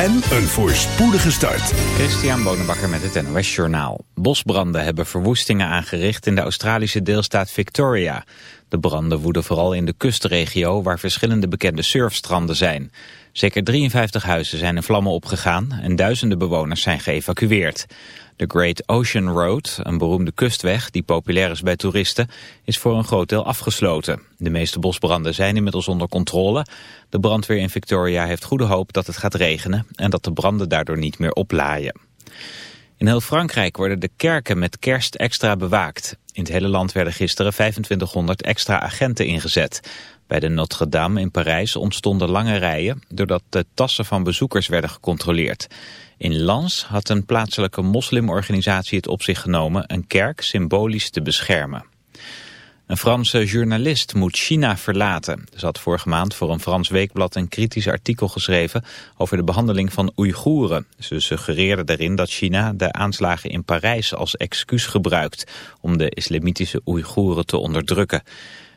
en een voorspoedige start. Christian Bonenbakker met het NOS Journaal. Bosbranden hebben verwoestingen aangericht in de Australische deelstaat Victoria. De branden woeden vooral in de kustregio waar verschillende bekende surfstranden zijn. Zeker 53 huizen zijn in vlammen opgegaan en duizenden bewoners zijn geëvacueerd. De Great Ocean Road, een beroemde kustweg die populair is bij toeristen, is voor een groot deel afgesloten. De meeste bosbranden zijn inmiddels onder controle. De brandweer in Victoria heeft goede hoop dat het gaat regenen en dat de branden daardoor niet meer oplaaien. In heel Frankrijk worden de kerken met kerst extra bewaakt. In het hele land werden gisteren 2500 extra agenten ingezet. Bij de Notre-Dame in Parijs ontstonden lange rijen... doordat de tassen van bezoekers werden gecontroleerd. In Lens had een plaatselijke moslimorganisatie het op zich genomen... een kerk symbolisch te beschermen. Een Franse journalist moet China verlaten. Ze had vorige maand voor een Frans weekblad een kritisch artikel geschreven over de behandeling van Oeigoeren. Ze suggereerde daarin dat China de aanslagen in Parijs als excuus gebruikt om de islamitische Oeigoeren te onderdrukken.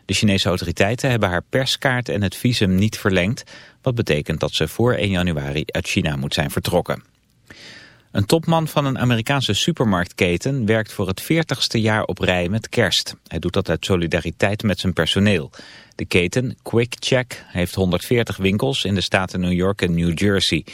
De Chinese autoriteiten hebben haar perskaart en het visum niet verlengd, wat betekent dat ze voor 1 januari uit China moet zijn vertrokken. Een topman van een Amerikaanse supermarktketen werkt voor het 40ste jaar op rij met kerst. Hij doet dat uit solidariteit met zijn personeel. De keten Quick Check heeft 140 winkels in de staten New York en New Jersey.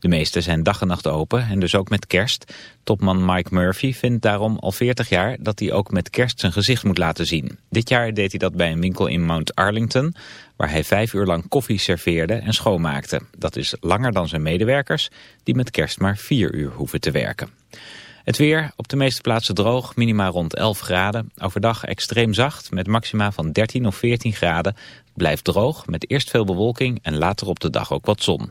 De meeste zijn dag en nacht open en dus ook met kerst. Topman Mike Murphy vindt daarom al 40 jaar dat hij ook met kerst zijn gezicht moet laten zien. Dit jaar deed hij dat bij een winkel in Mount Arlington, waar hij vijf uur lang koffie serveerde en schoonmaakte. Dat is langer dan zijn medewerkers, die met kerst maar vier uur hoeven te werken. Het weer, op de meeste plaatsen droog, minima rond 11 graden. Overdag extreem zacht, met maxima van 13 of 14 graden. Blijft droog, met eerst veel bewolking en later op de dag ook wat zon.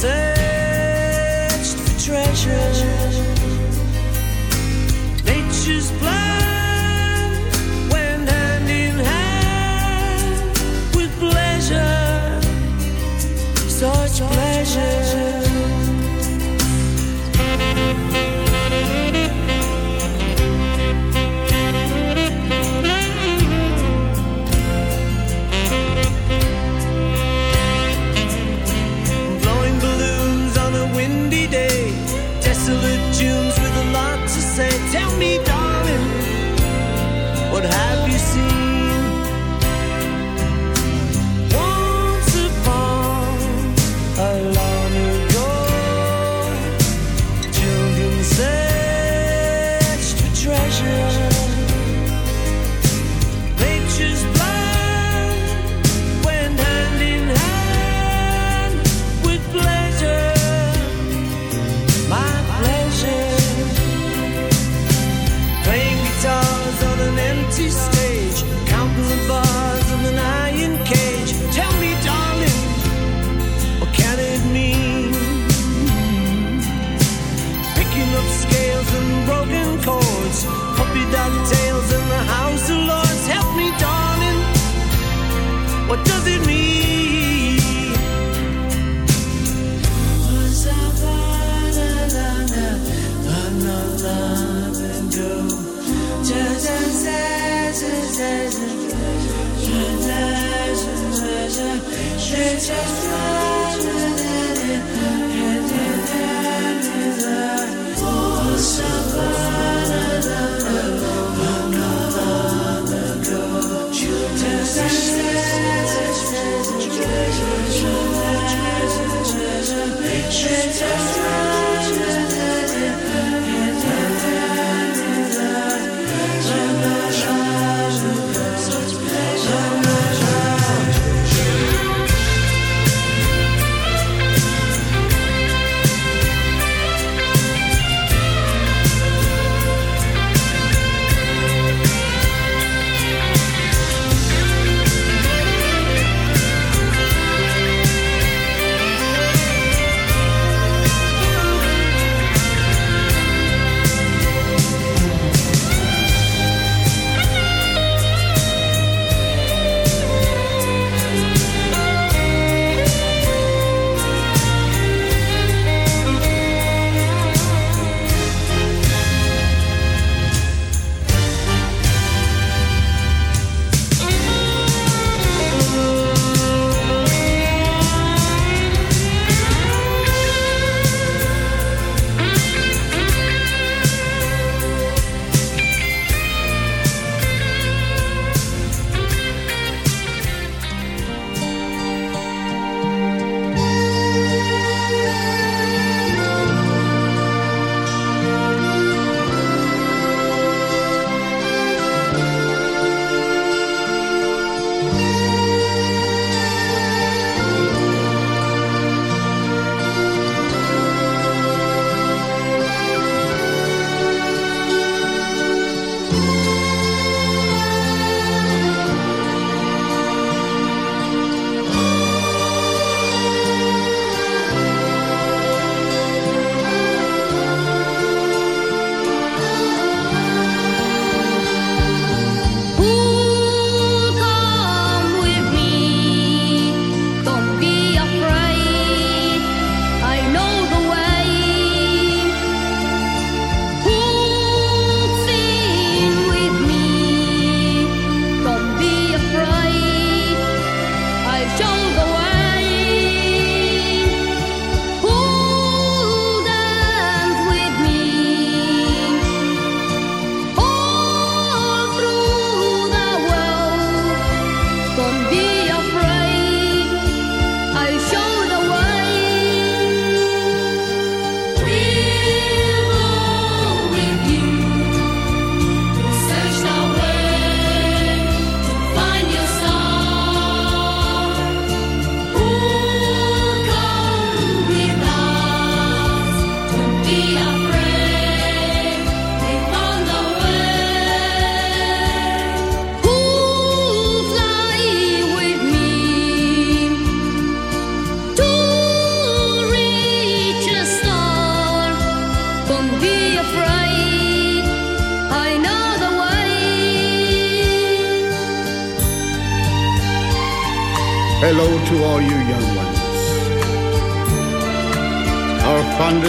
say.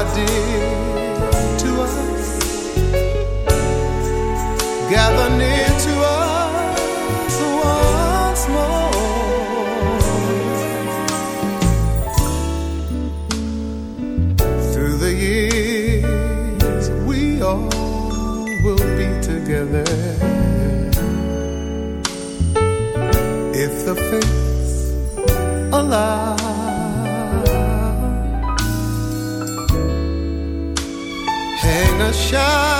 are dear to us. Gather near to us once more. Through the years, we all will be together. If the fates allow. shine.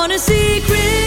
on a secret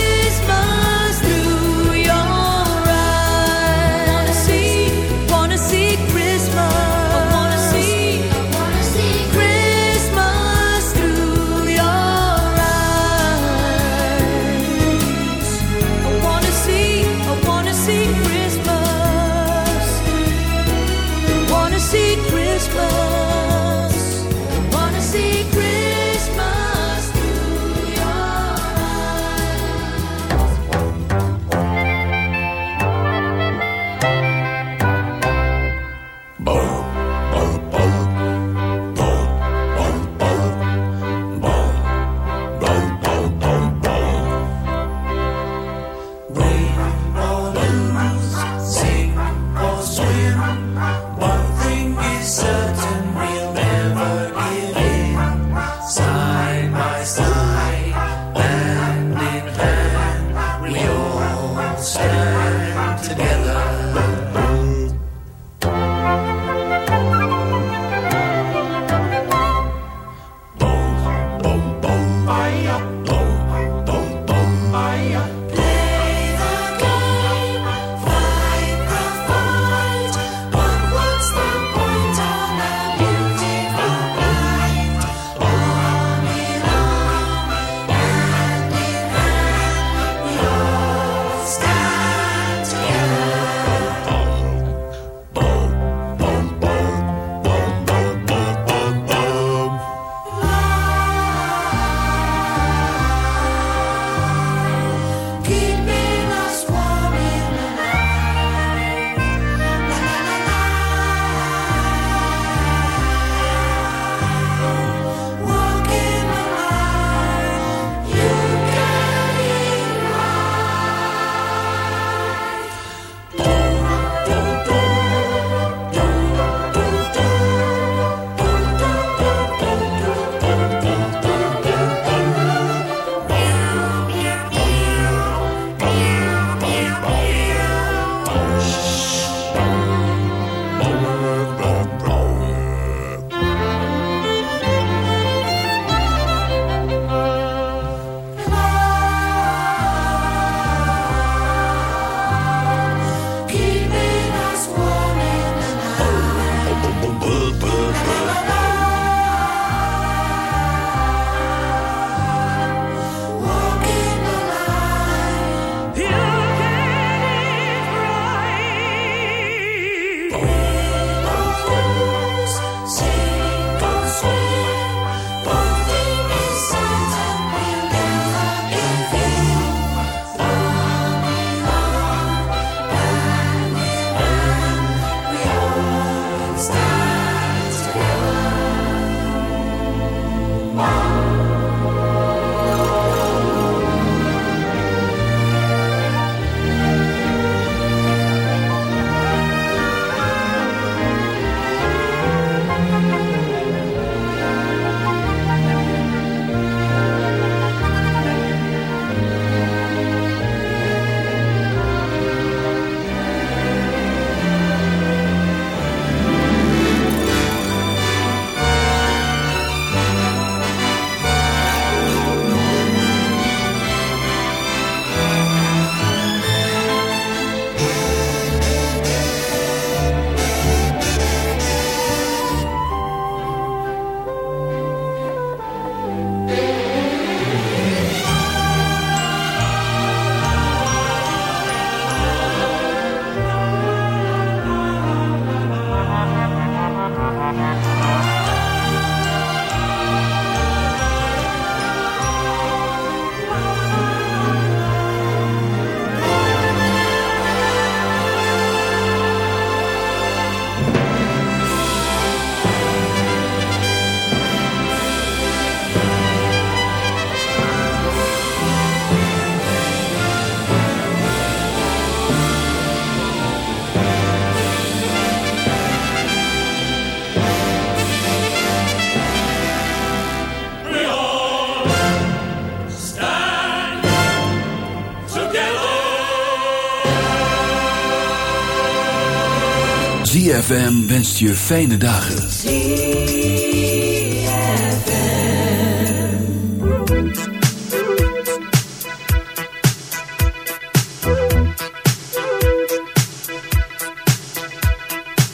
ZFM wenst je fijne dagen.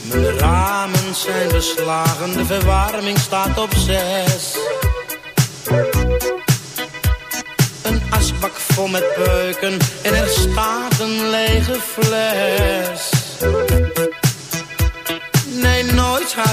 Mijn ramen zijn beslagen, de verwarming staat op zes. Een asbak vol met peuken en er staat een lege fles.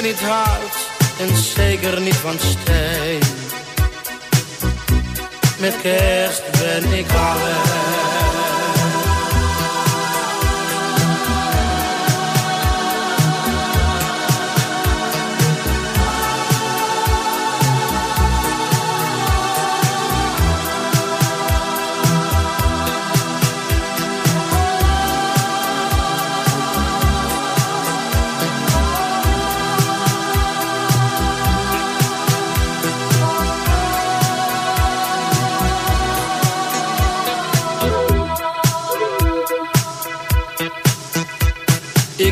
ben niet hard en zeker niet van steen. Met kerst ben ik alleen.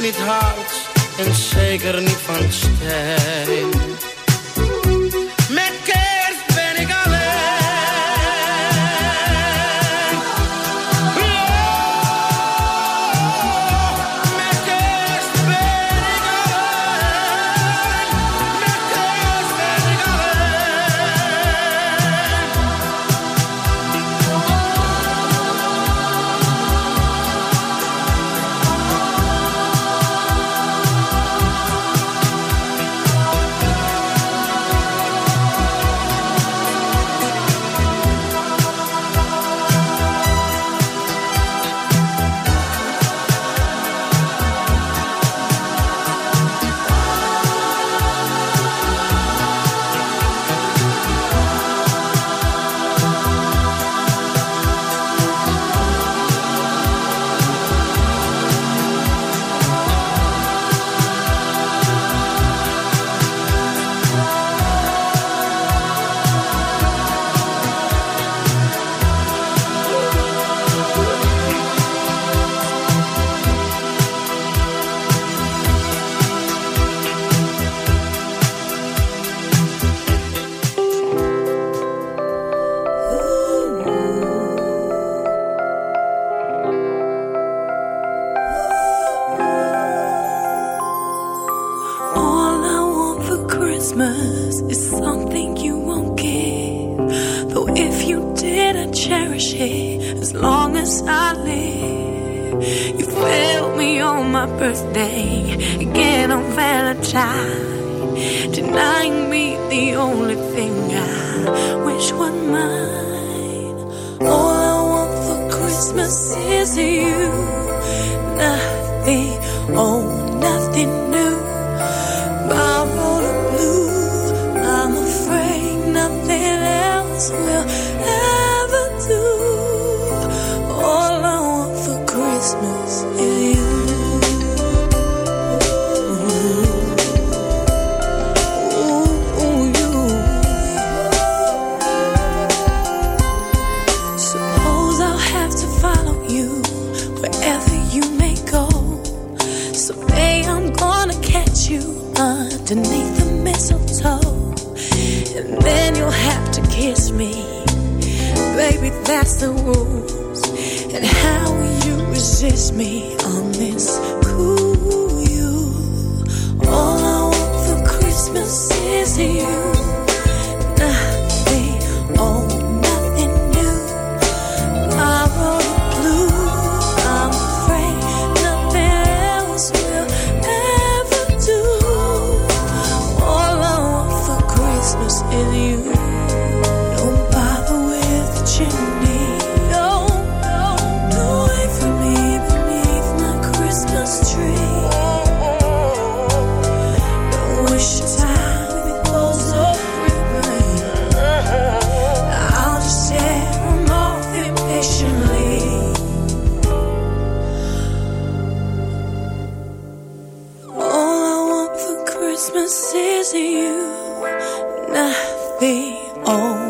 niet hard en zeker niet van steen. cherish it as long as I live. You failed me on my birthday, again on Valentine, denying me the only thing I wish was mine. All I want for Christmas is you, nothing, oh, nothing new. Borrowed blue, I'm afraid nothing else will. that's the rules. And how will you resist me on this cool you? All I want for Christmas is you. Christmas is you, nothing the.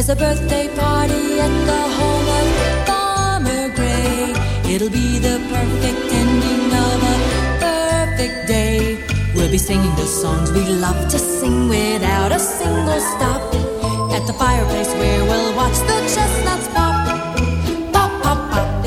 There's a birthday party at the home of Farmer Gray. It'll be the perfect ending of a perfect day. We'll be singing the songs we love to sing without a single stop. At the fireplace where we'll watch the chestnuts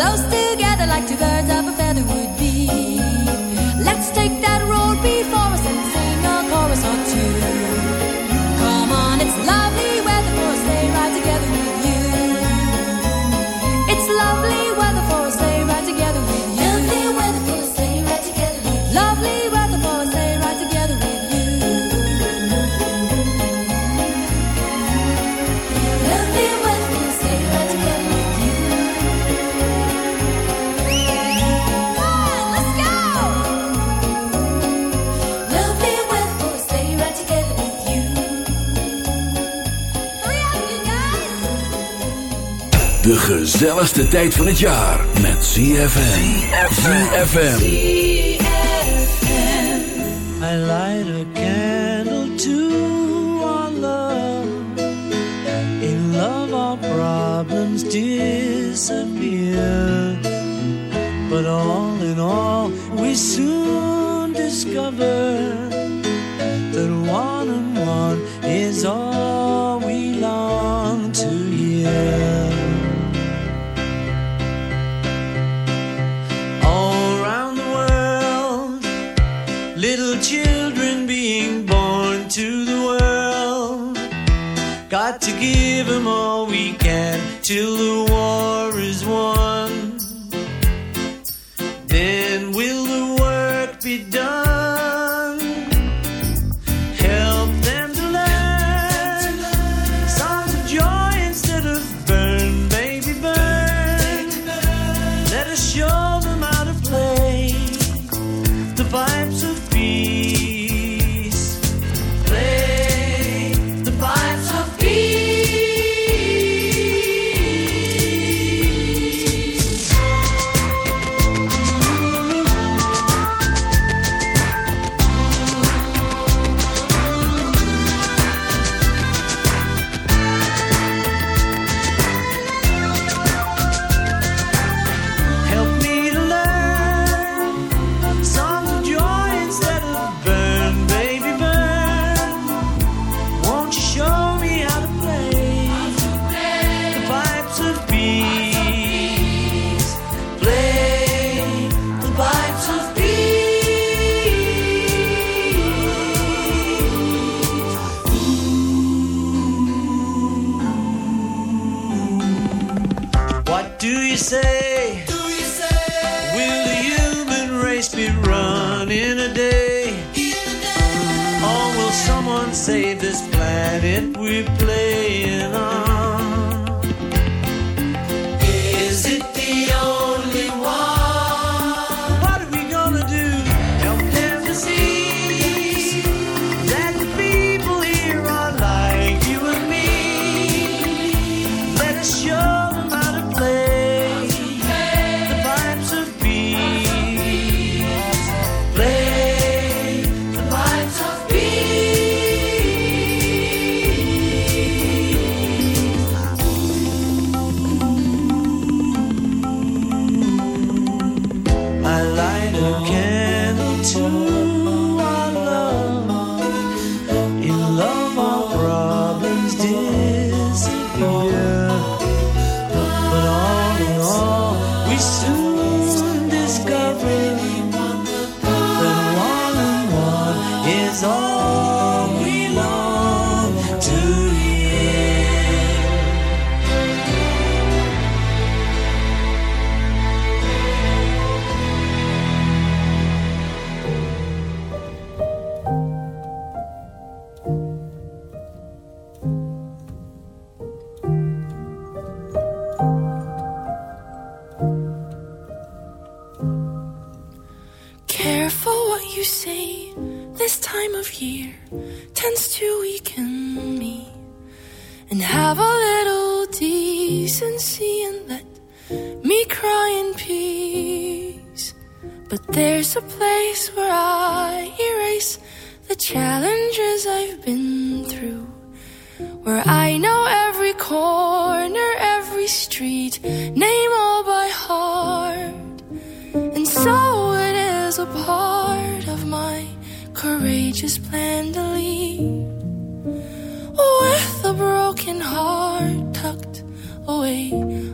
Close together like two birds gezelligste tijd van het jaar met ZFM. ZFM. I light a candle to our love. In love, our problems disappear. But all in all, we soon discover Müslüman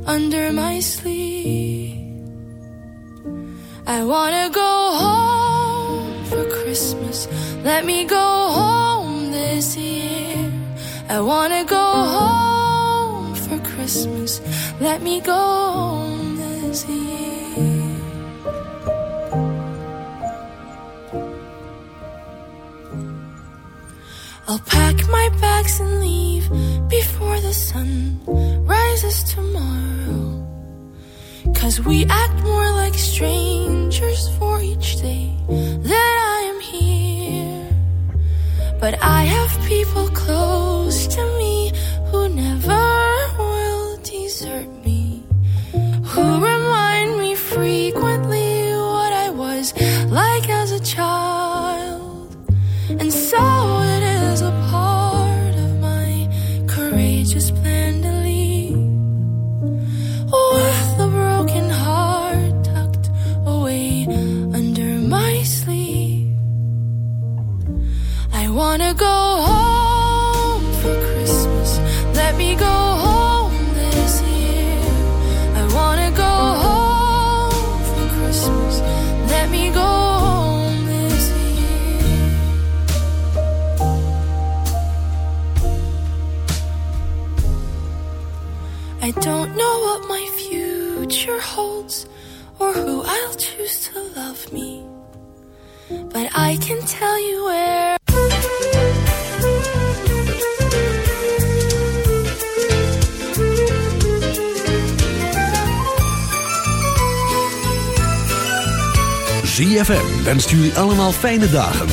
under my sleeve. I wanna go home for Christmas. Let me go home this year. I wanna go home for Christmas. Let me go home this year. I'll pack my bags and leave before the sun rises tomorrow. Cause we act more like strangers for each day that I am here. But I have people close to me who never will desert me. but I can tell you where. ZFM wenst jullie allemaal fijne dagen.